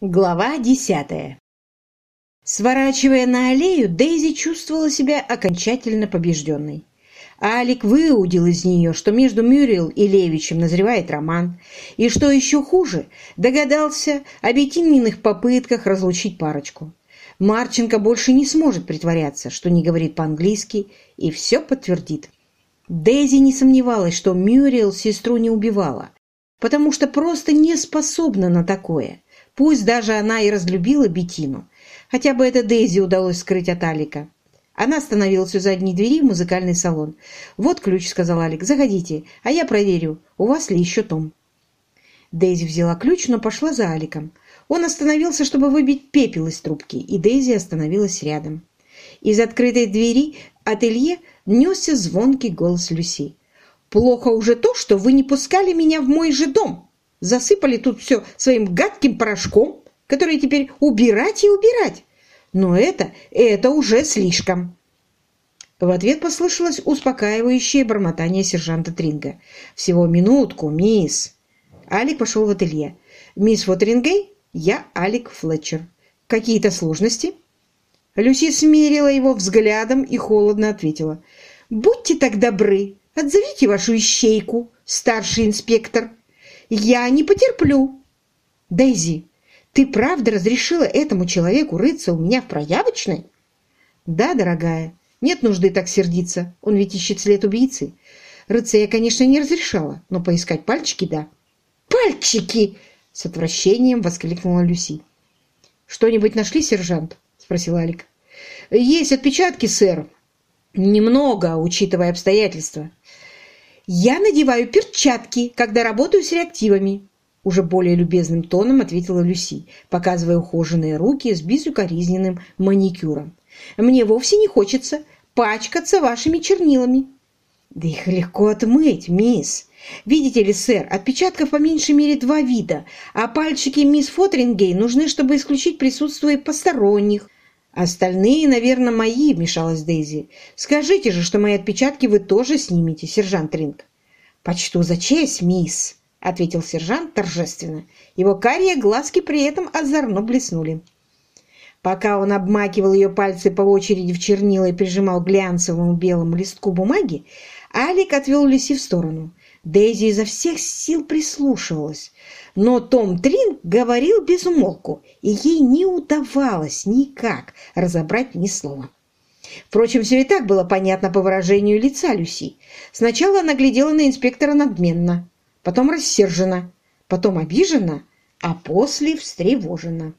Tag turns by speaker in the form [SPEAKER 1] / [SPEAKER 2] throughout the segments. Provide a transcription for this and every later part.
[SPEAKER 1] Глава десятая Сворачивая на аллею, Дейзи чувствовала себя окончательно побежденной. Алик выудил из нее, что между Мюрриел и Левичем назревает роман, и, что еще хуже, догадался о Беттининых попытках разлучить парочку. Марченко больше не сможет притворяться, что не говорит по-английски, и все подтвердит. Дейзи не сомневалась, что Мюрриел сестру не убивала, потому что просто не способна на такое – Пусть даже она и разлюбила Бетину. Хотя бы это Дейзи удалось скрыть от Алика. Она остановилась у задней двери в музыкальный салон. «Вот ключ», — сказал Алик. «Заходите, а я проверю, у вас ли еще том». Дейзи взяла ключ, но пошла за Аликом. Он остановился, чтобы выбить пепел из трубки, и Дейзи остановилась рядом. Из открытой двери ателье несся звонкий голос Люси. «Плохо уже то, что вы не пускали меня в мой же дом!» Засыпали тут все своим гадким порошком, который теперь убирать и убирать. Но это, это уже слишком. В ответ послышалось успокаивающее бормотание сержанта Тринга. «Всего минутку, мисс!» Алик пошел в ателье. «Мисс Фотерингей, я Алик Флетчер. Какие-то сложности?» Люси смерила его взглядом и холодно ответила. «Будьте так добры, отзовите вашу ищейку, старший инспектор». Я не потерплю. Дейзи, ты правда разрешила этому человеку рыться у меня в проявочной? Да, дорогая, нет нужды так сердиться. Он ведь ищет след убийцы. Рыться я, конечно, не разрешала, но поискать пальчики – да. Пальчики! С отвращением воскликнула Люси. «Что-нибудь нашли, сержант?» – спросил Алик. «Есть отпечатки, сэр. Немного, учитывая обстоятельства. «Я надеваю перчатки, когда работаю с реактивами», уже более любезным тоном ответила Люси, показывая ухоженные руки с безукоризненным маникюром. «Мне вовсе не хочется пачкаться вашими чернилами». «Да их легко отмыть, мисс. Видите ли, сэр, отпечатков по меньшей мере два вида, а пальчики мисс Фотрингей нужны, чтобы исключить присутствие посторонних, «Остальные, наверное, мои», — вмешалась Дейзи. «Скажите же, что мои отпечатки вы тоже снимете, сержант Ринг». «Почту за честь, мисс», — ответил сержант торжественно. Его карие глазки при этом озорно блеснули. Пока он обмакивал ее пальцы по очереди в чернила и прижимал глянцевому белому листку бумаги, Алик отвел Люси в сторону. Дейзи изо всех сил прислушивалась. Но Том Трин говорил без умолку, и ей не удавалось никак разобрать ни слова. Впрочем, все и так было понятно по выражению лица Люси. Сначала она глядела на инспектора надменно, потом рассержена, потом обижена, а после встревожена.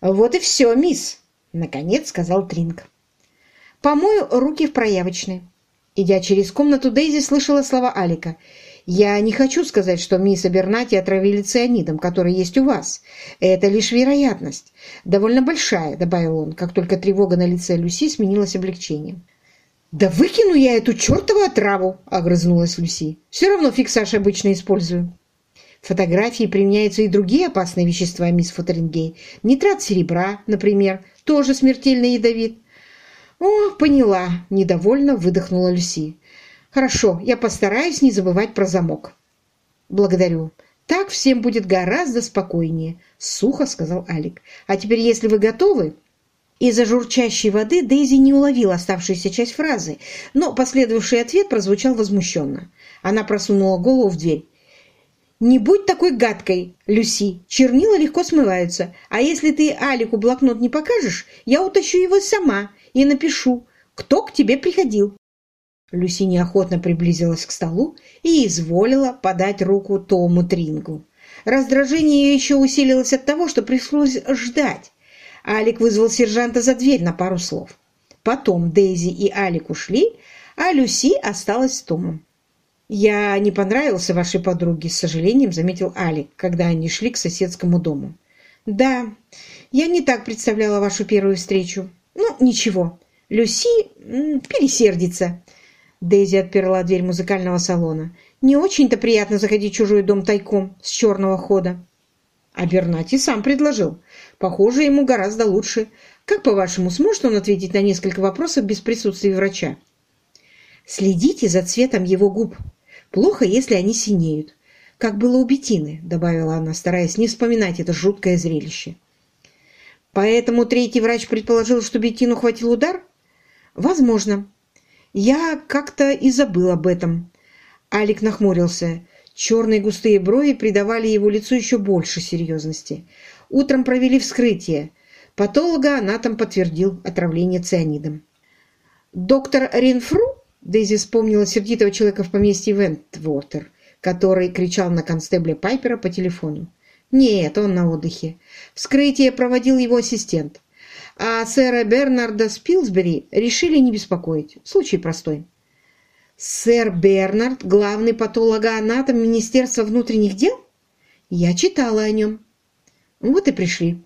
[SPEAKER 1] «Вот и все, мисс», — наконец сказал Тринг. «Помою руки в проявочной». Идя через комнату, Дейзи слышала слова Алика. «Я не хочу сказать, что мисс Абернати отравили цианидом, который есть у вас. Это лишь вероятность. Довольно большая», — добавил он, как только тревога на лице Люси сменилась облегчением. «Да выкину я эту чертову отраву!» — огрызнулась Люси. «Все равно фиксаж обычно использую». В фотографии применяются и другие опасные вещества, мисс Фотерингей. Нитрат серебра, например, тоже смертельно ядовит. «О, поняла!» – недовольно выдохнула Люси. «Хорошо, я постараюсь не забывать про замок». «Благодарю. Так всем будет гораздо спокойнее», – сухо сказал Алик. «А теперь, если вы готовы...» Из-за журчащей воды Дейзи не уловила оставшуюся часть фразы, но последовавший ответ прозвучал возмущенно. Она просунула голову в дверь. «Не будь такой гадкой, Люси. Чернила легко смываются. А если ты Алику блокнот не покажешь, я утащу его сама и напишу, кто к тебе приходил». Люси неохотно приблизилась к столу и изволила подать руку Тому Трингу. Раздражение ее еще усилилось от того, что пришлось ждать. Алик вызвал сержанта за дверь на пару слов. Потом Дейзи и Алик ушли, а Люси осталась с Томом. «Я не понравился вашей подруге», — с сожалением заметил Алик, когда они шли к соседскому дому. «Да, я не так представляла вашу первую встречу. Ну, ничего, Люси пересердится. Дейзи отперла дверь музыкального салона. Не очень-то приятно заходить в чужой дом тайком с черного хода. А Бернати сам предложил. Похоже, ему гораздо лучше. Как, по-вашему, сможет он ответить на несколько вопросов без присутствия врача? Следите за цветом его губ. Плохо, если они синеют. как было у Бетины», — добавила она, стараясь не вспоминать это жуткое зрелище. «Поэтому третий врач предположил, что Бетину хватил удар?» «Возможно. Я как-то и забыл об этом». Алик нахмурился. Черные густые брови придавали его лицу еще больше серьезности. Утром провели вскрытие. Патолога-анатом подтвердил отравление цианидом. «Доктор Ринфру?» Дейзи вспомнила сердитого человека в поместье Вентвотер, который кричал на констебля Пайпера по телефону. «Нет, он на отдыхе. Вскрытие проводил его ассистент. А сэра Бернарда Спилсбери решили не беспокоить. Случай простой». «Сэр Бернард – главный патологоанатом Министерства внутренних дел?» «Я читала о нем». «Вот и пришли».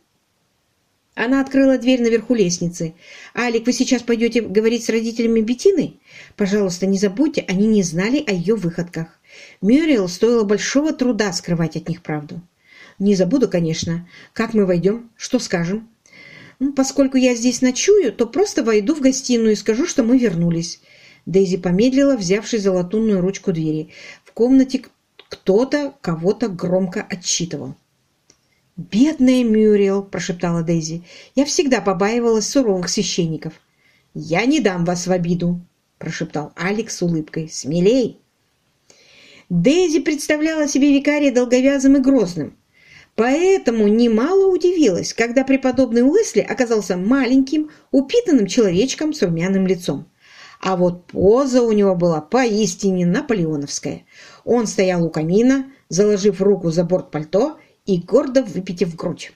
[SPEAKER 1] Она открыла дверь наверху лестницы. «Алик, вы сейчас пойдете говорить с родителями Бетины? Пожалуйста, не забудьте, они не знали о ее выходках. Мюрриел стоило большого труда скрывать от них правду». «Не забуду, конечно. Как мы войдем? Что скажем?» ну, «Поскольку я здесь ночую, то просто войду в гостиную и скажу, что мы вернулись». Дейзи помедлила, взявшись за латунную ручку двери. В комнате кто-то кого-то громко отчитывал. «Бедная Мюрриел!» – прошептала Дейзи. «Я всегда побаивалась суровых священников». «Я не дам вас в обиду!» – прошептал Алекс с улыбкой. «Смелей!» Дейзи представляла себе викария долговязым и грозным. Поэтому немало удивилась, когда преподобный Уэсли оказался маленьким, упитанным человечком с румяным лицом. А вот поза у него была поистине наполеоновская. Он стоял у камина, заложив руку за борт пальто и гордо выпитив грудь.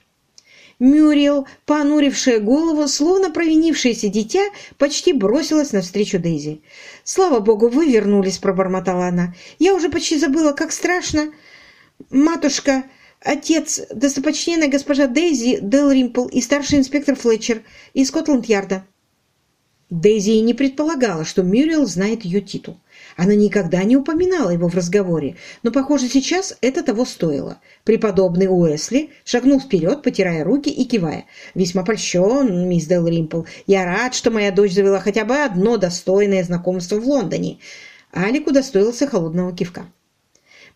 [SPEAKER 1] Мюрриел, понурившая голову, словно провинившееся дитя, почти бросилась навстречу Дейзи. «Слава богу, вы вернулись!» – пробормотала она. «Я уже почти забыла, как страшно! Матушка, отец, достопочтенная госпожа Дейзи Делримпл и старший инспектор Флетчер из Скотланд-Ярда». Дейзи и не предполагала, что Мюрриел знает ее титул. Она никогда не упоминала его в разговоре, но, похоже, сейчас это того стоило. Преподобный Уэсли шагнул вперед, потирая руки и кивая. «Весьма польщен, мисс Дел Римпл. Я рад, что моя дочь завела хотя бы одно достойное знакомство в Лондоне». Алик удостоился холодного кивка.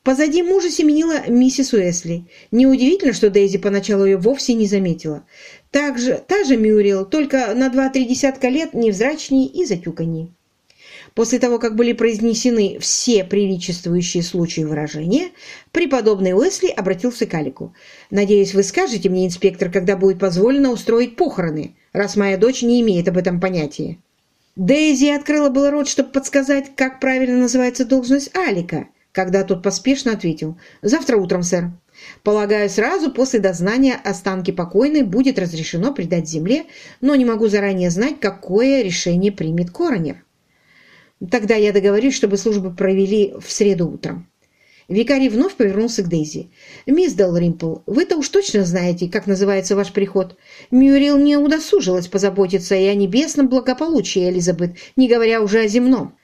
[SPEAKER 1] Позади мужа семенила миссис Уэсли. Неудивительно, что Дейзи поначалу ее вовсе не заметила. Также та же Мюрриел, только на два-три десятка лет невзрачней и затюканней. После того, как были произнесены все приличествующие случаи выражения, преподобный Уэсли обратился к Алику. «Надеюсь, вы скажете мне, инспектор, когда будет позволено устроить похороны, раз моя дочь не имеет об этом понятия». Дейзи открыла было рот, чтобы подсказать, как правильно называется должность Алика, когда тот поспешно ответил «Завтра утром, сэр». Полагаю, сразу после дознания останки покойной будет разрешено предать земле, но не могу заранее знать, какое решение примет коронер. Тогда я договорюсь, чтобы службы провели в среду утром. Викарий вновь повернулся к Дейзи. «Мисс Делримпл, вы-то уж точно знаете, как называется ваш приход. Мюрил не удосужилась позаботиться и о небесном благополучии Элизабет, не говоря уже о земном».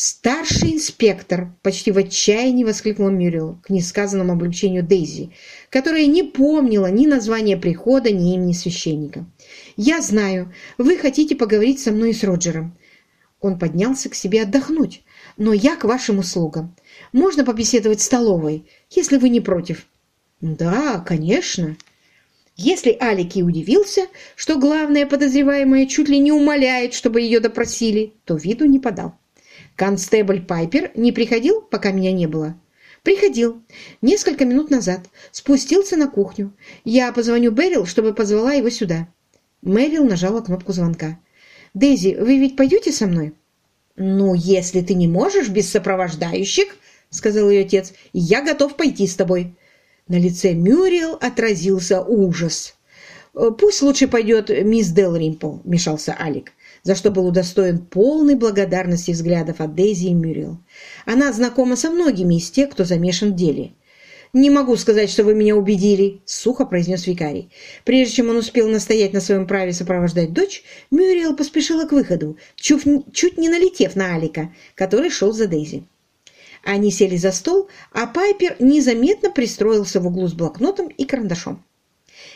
[SPEAKER 1] «Старший инспектор!» – почти в отчаянии воскликнула Мюрил к несказанному облегчению Дейзи, которая не помнила ни названия прихода, ни имени священника. «Я знаю, вы хотите поговорить со мной и с Роджером. Он поднялся к себе отдохнуть. «Но я к вашим услугам. Можно побеседовать в столовой, если вы не против?» «Да, конечно». Если Алик и удивился, что главная подозреваемая чуть ли не умоляет, чтобы ее допросили, то виду не подал. «Констебль Пайпер не приходил, пока меня не было?» «Приходил. Несколько минут назад. Спустился на кухню. Я позвоню Берил, чтобы позвала его сюда». Мэрил нажала кнопку звонка. «Дейзи, вы ведь пойдете со мной?» «Ну, если ты не можешь без сопровождающих, — сказал ее отец, — я готов пойти с тобой». На лице Мюрриел отразился ужас. «Пусть лучше пойдет мисс Делримпл», — мешался Алик, за что был удостоен полной благодарности взглядов от Дейзи и Мюрриел. «Она знакома со многими из тех, кто замешан в деле. «Не могу сказать, что вы меня убедили», — сухо произнес викарий. Прежде чем он успел настоять на своем праве сопровождать дочь, Мюриел поспешила к выходу, чуть, чуть не налетев на Алика, который шел за Дейзи. Они сели за стол, а Пайпер незаметно пристроился в углу с блокнотом и карандашом.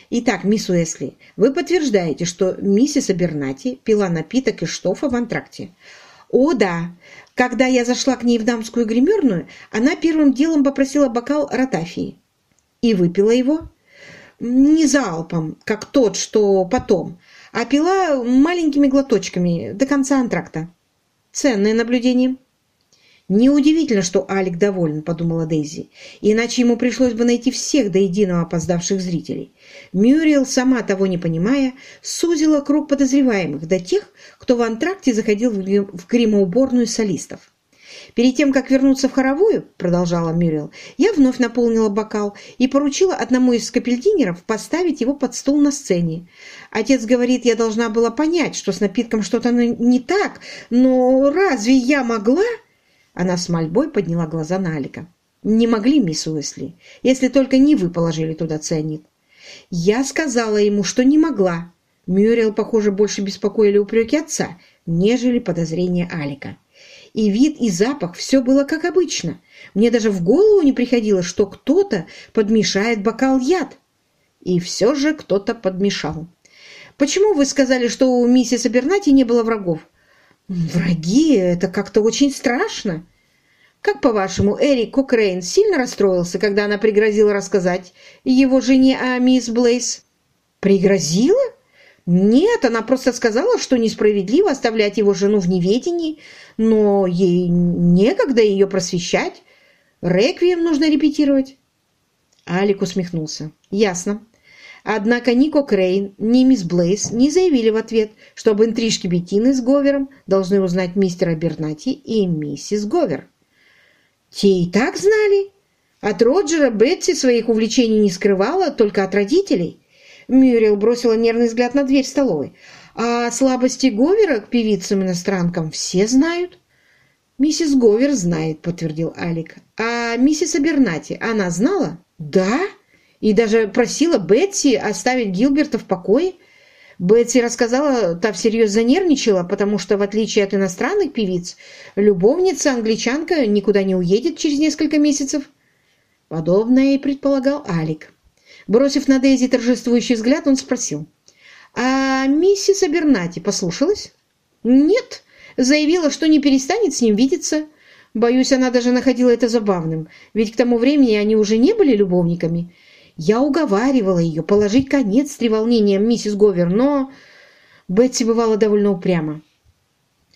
[SPEAKER 1] «Итак, мисс Уэсли, вы подтверждаете, что миссис Абернати пила напиток из штофа в антракте. О, да. Когда я зашла к ней в дамскую гримерную, она первым делом попросила бокал ротафии. И выпила его. Не залпом, как тот, что потом, а пила маленькими глоточками до конца антракта. Ценное наблюдение. «Неудивительно, что Алик доволен», — подумала Дейзи, «иначе ему пришлось бы найти всех до единого опоздавших зрителей». Мюрриел, сама того не понимая, сузила круг подозреваемых до тех, кто в антракте заходил в гримоуборную солистов. «Перед тем, как вернуться в хоровую, — продолжала Мюрриел, — я вновь наполнила бокал и поручила одному из капельдинеров поставить его под стол на сцене. Отец говорит, я должна была понять, что с напитком что-то не так, но разве я могла...» Она с мольбой подняла глаза на Алика. «Не могли, мисс Уэсли, если только не вы положили туда цианид». «Я сказала ему, что не могла». Мюрриел, похоже, больше беспокоили упреки отца, нежели подозрения Алика. И вид, и запах – все было как обычно. Мне даже в голову не приходило, что кто-то подмешает бокал яд. И все же кто-то подмешал. «Почему вы сказали, что у миссис Абернати не было врагов?» «Враги — это как-то очень страшно. Как, по-вашему, Эрик Кокрейн сильно расстроился, когда она пригрозила рассказать его жене о мисс Блейс?» «Пригрозила? Нет, она просто сказала, что несправедливо оставлять его жену в неведении, но ей некогда ее просвещать. Реквием нужно репетировать». Алик усмехнулся. «Ясно. Однако ни Кокрейн, ни мисс Блейс не заявили в ответ, что об интрижке Беттины с Говером должны узнать мистера Бернати и миссис Говер. Те и так знали. От Роджера Бетси своих увлечений не скрывала, только от родителей. Мюрриел бросила нервный взгляд на дверь столовой. А слабости Говера к певицам-иностранкам все знают. «Миссис Говер знает», — подтвердил Алик. «А миссис Абернати, она знала?» «Да?» И даже просила Бетси оставить Гилберта в покое. Бетси рассказала, та всерьез занервничала, потому что, в отличие от иностранных певиц, любовница-англичанка никуда не уедет через несколько месяцев. Подобное и предполагал Алик. Бросив на Дейзи торжествующий взгляд, он спросил. «А миссис Абернати послушалась?» «Нет», заявила, что не перестанет с ним видеться. Боюсь, она даже находила это забавным, ведь к тому времени они уже не были любовниками. Я уговаривала ее положить конец треволнениям миссис Говер, но Бетси бывала довольно упряма.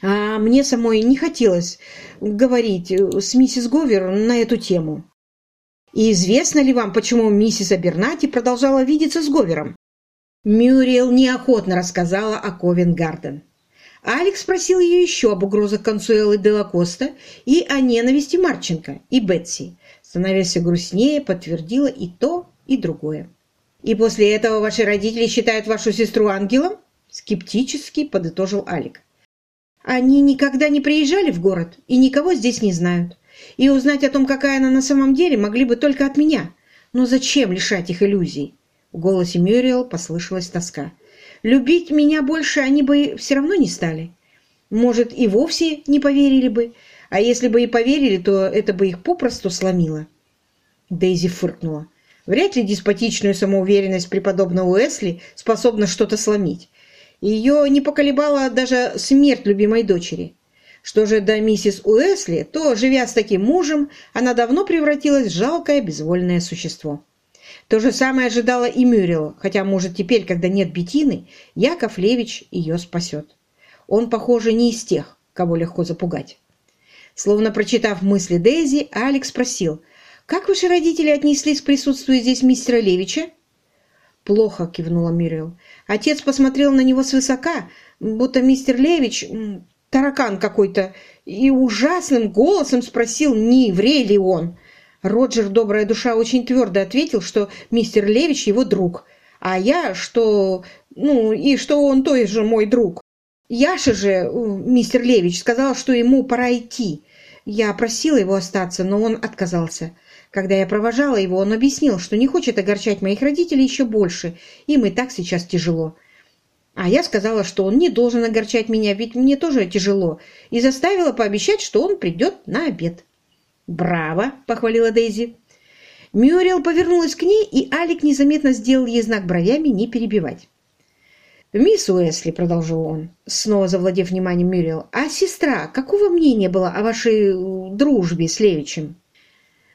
[SPEAKER 1] А мне самой не хотелось говорить с миссис Говер на эту тему. И известно ли вам, почему миссис Абернати продолжала видеться с Говером? Мюриел неохотно рассказала о Ковен-Гарден. Алекс спросил ее еще об угрозах Консуэлы Делакоста и о ненависти Марченко и Бетси. Становясь грустнее, подтвердила и то, и другое. «И после этого ваши родители считают вашу сестру ангелом?» Скептически подытожил Алик. «Они никогда не приезжали в город и никого здесь не знают. И узнать о том, какая она на самом деле, могли бы только от меня. Но зачем лишать их иллюзий?» В голосе Мюриел послышалась тоска. «Любить меня больше они бы все равно не стали. Может, и вовсе не поверили бы. А если бы и поверили, то это бы их попросту сломило». Дейзи фыркнула. Вряд ли деспотичную самоуверенность преподобного Уэсли способна что-то сломить. Ее не поколебала даже смерть любимой дочери. Что же до миссис Уэсли, то, живя с таким мужем, она давно превратилась в жалкое безвольное существо. То же самое ожидала и Мюррел, хотя, может, теперь, когда нет Бетины, Яков Левич ее спасет. Он, похоже, не из тех, кого легко запугать. Словно прочитав мысли Дейзи, Алекс спросил – «Как ваши родители отнеслись к присутствию здесь мистера Левича?» «Плохо», — кивнула Мирил. Отец посмотрел на него свысока, будто мистер Левич таракан какой-то, и ужасным голосом спросил, не еврей ли он. Роджер, добрая душа, очень твердо ответил, что мистер Левич его друг, а я, что... ну, и что он той же мой друг. Яша же, мистер Левич, сказал, что ему пора идти. Я просила его остаться, но он отказался. Когда я провожала его, он объяснил, что не хочет огорчать моих родителей еще больше, им и так сейчас тяжело. А я сказала, что он не должен огорчать меня, ведь мне тоже тяжело, и заставила пообещать, что он придет на обед. «Браво!» – похвалила Дейзи. Мюрриел повернулась к ней, и Алик незаметно сделал ей знак бровями не перебивать. «Мисс Уэсли», — продолжил он, снова завладев вниманием Мюрриел, «а сестра какого мнения была о вашей э, дружбе с Левичем?»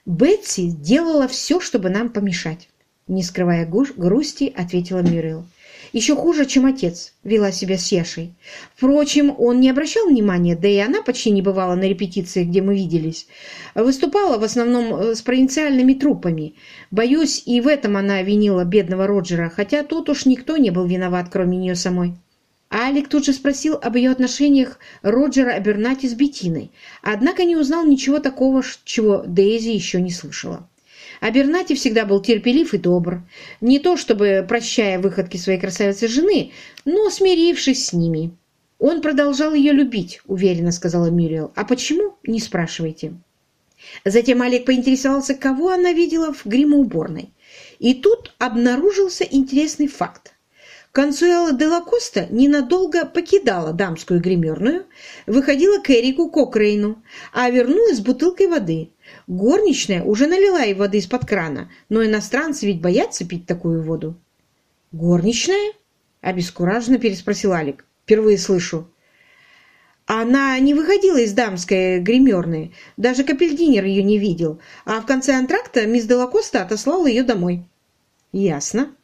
[SPEAKER 1] «Бетси делала все, чтобы нам помешать», — не скрывая грусти, ответила Мюрриел. «Еще хуже, чем отец вела себя с Яшей. Впрочем, он не обращал внимания, да и она почти не бывала на репетициях, где мы виделись. Выступала в основном э, с провинциальными труппами. Боюсь, и в этом она винила бедного Роджера, хотя тут уж никто не был виноват, кроме нее самой». Алик тут же спросил об ее отношениях Роджера Абернати с Беттиной, однако не узнал ничего такого, чего Дейзи еще не слышала. Абернати всегда был терпелив и добр, не то чтобы прощая выходки своей красавицы жены, но смирившись с ними. «Он продолжал ее любить», — уверенно сказала Мюриел. «А почему? Не спрашивайте». Затем Алик поинтересовался, кого она видела в гримоуборной. И тут обнаружился интересный факт. Консуэла де Лакоста ненадолго покидала дамскую гримерную, выходила к Эрику Кокрейну, а вернулась с бутылкой воды. Горничная уже налила ей воды из-под крана, но иностранцы ведь боятся пить такую воду. «Горничная?» – обескураженно переспросил Алик. «Впервые слышу». Она не выходила из дамской гримерной, даже капельдинер ее не видел, а в конце антракта мисс Делакоста отослала ее домой. «Ясно»,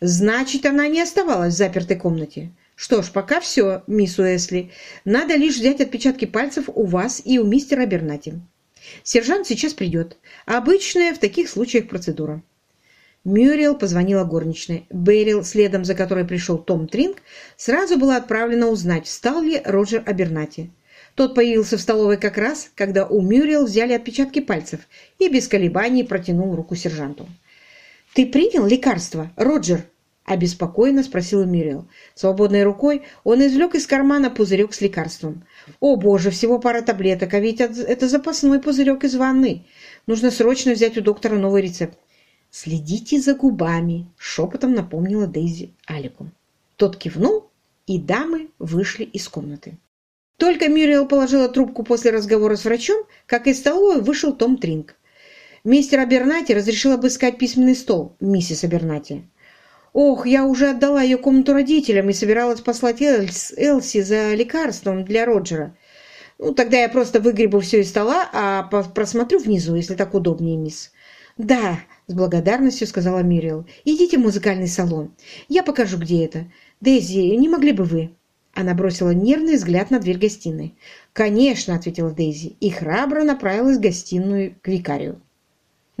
[SPEAKER 1] Значит, она не оставалась в запертой комнате. Что ж, пока все, мисс Уэсли. Надо лишь взять отпечатки пальцев у вас и у мистера Бернати. Сержант сейчас придет. Обычная в таких случаях процедура. Мюрриел позвонила горничной. Берил, следом за которой пришел Том Тринг, сразу была отправлена узнать, встал ли Роджер Абернати. Тот появился в столовой как раз, когда у Мюрриел взяли отпечатки пальцев и без колебаний протянул руку сержанту. «Ты принял лекарство, Роджер?» – обеспокоенно спросила Мюрриел. Свободной рукой он извлек из кармана пузырек с лекарством. «О, боже, всего пара таблеток, а ведь это запасной пузырек из ванны. Нужно срочно взять у доктора новый рецепт». «Следите за губами», – шепотом напомнила Дейзи Алику. Тот кивнул, и дамы вышли из комнаты. Только Мюрриел положила трубку после разговора с врачом, как из столовой вышел Том Тринг. Мистер Абернати разрешил обыскать письменный стол, миссис Абернати. Ох, я уже отдала ее комнату родителям и собиралась послать Эльс, Элси за лекарством для Роджера. Ну, тогда я просто выгребу все из стола, а просмотрю внизу, если так удобнее, мисс. Да, с благодарностью сказала Мириэл. Идите в музыкальный салон. Я покажу, где это. Дейзи, не могли бы вы? Она бросила нервный взгляд на дверь гостиной. «Конечно», — ответила Дейзи, и храбро направилась в гостиную к викарию.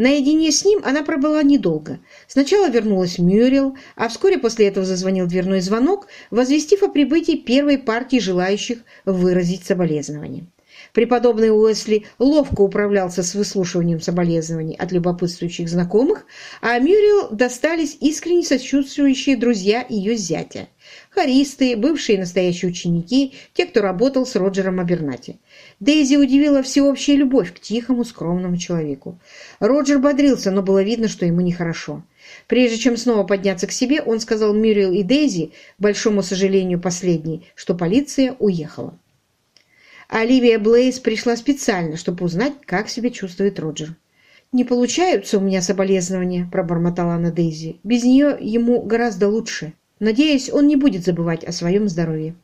[SPEAKER 1] Наедине с ним она пробыла недолго. Сначала вернулась Мюррел, а вскоре после этого зазвонил дверной звонок, возвестив о прибытии первой партии желающих выразить соболезнования. Преподобный Уэсли ловко управлялся с выслушиванием соболезнований от любопытствующих знакомых, а Мюррел достались искренне сочувствующие друзья ее зятя – хористы, бывшие и настоящие ученики, те, кто работал с Роджером Абернати. Дейзи удивила всеобщая любовь к тихому, скромному человеку. Роджер бодрился, но было видно, что ему нехорошо. Прежде чем снова подняться к себе, он сказал Мюрриел и Дейзи, большому сожалению последней, что полиция уехала. Оливия Блейз пришла специально, чтобы узнать, как себя чувствует Роджер. «Не получаются у меня соболезнования», – пробормотала она Дейзи. «Без нее ему гораздо лучше». Надеюсь, он не будет забывать о своем здоровье.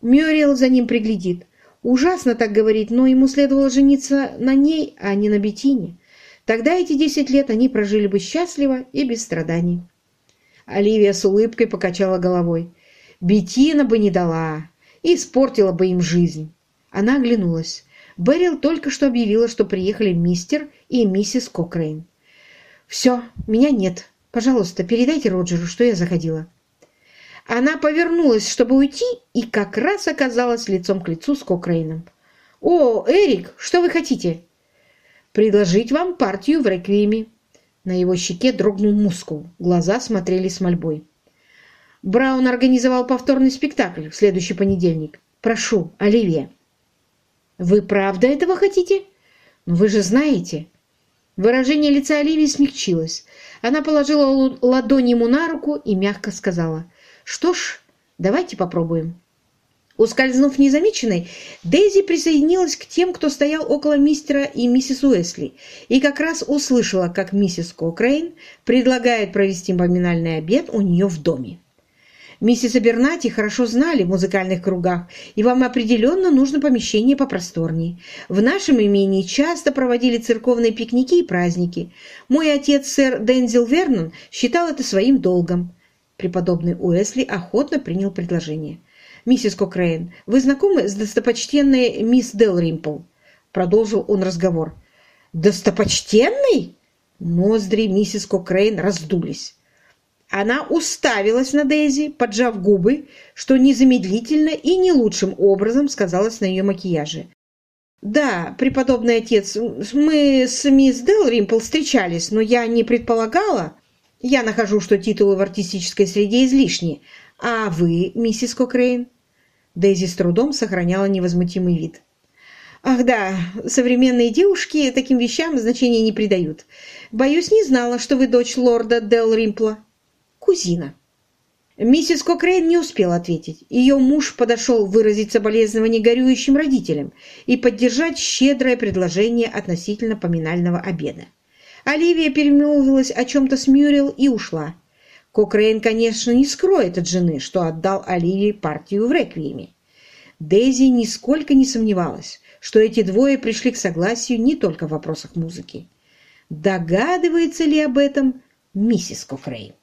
[SPEAKER 1] Мюрриел за ним приглядит. Ужасно так говорить, но ему следовало жениться на ней, а не на Бетине. Тогда эти десять лет они прожили бы счастливо и без страданий. Оливия с улыбкой покачала головой. Бетина бы не дала, и испортила бы им жизнь. Она оглянулась. Берил только что объявила, что приехали мистер и миссис Кокрейн. «Все, меня нет. Пожалуйста, передайте Роджеру, что я заходила». Она повернулась, чтобы уйти, и как раз оказалась лицом к лицу с Кокрейном. «О, Эрик, что вы хотите?» «Предложить вам партию в реквиеме». На его щеке дрогнул мускул, глаза смотрели с мольбой. Браун организовал повторный спектакль в следующий понедельник. «Прошу, Оливия». «Вы правда этого хотите?» «Ну, вы же знаете». Выражение лица Оливии смягчилось. Она положила ладонь ему на руку и мягко сказала – что ж, давайте попробуем. Ускользнув незамеченной, Дейзи присоединилась к тем, кто стоял около мистера и миссис Уэсли, и как раз услышала, как миссис Кокрейн предлагает провести поминальный обед у нее в доме. Миссис Абернати хорошо знали в музыкальных кругах, и вам определенно нужно помещение попросторнее. В нашем имении часто проводили церковные пикники и праздники. Мой отец, сэр Дензил Вернон, считал это своим долгом. Преподобный Уэсли охотно принял предложение. «Миссис Кокрейн, вы знакомы с достопочтенной мисс Делримпл?» Продолжил он разговор. «Достопочтенный?» Ноздри миссис Кокрейн раздулись. Она уставилась на Дейзи, поджав губы, что незамедлительно и не лучшим образом сказалось на ее макияже. «Да, преподобный отец, мы с мисс Делримпл встречались, но я не предполагала. Я нахожу, что титулы в артистической среде излишни. А вы, миссис Кокрейн?» Дейзи с трудом сохраняла невозмутимый вид. «Ах да, современные девушки таким вещам значения не придают. Боюсь, не знала, что вы дочь лорда Делримпла» кузина. Миссис Кокрейн не успела ответить. Ее муж подошел выразить соболезнование горюющим родителям и поддержать щедрое предложение относительно поминального обеда. Оливия перемолвилась о чем-то с Мюррел и ушла. Кокрейн, конечно, не скроет от жены, что отдал Оливии партию в реквиеме. Дейзи нисколько не сомневалась, что эти двое пришли к согласию не только в вопросах музыки. Догадывается ли об этом миссис Кокрейн?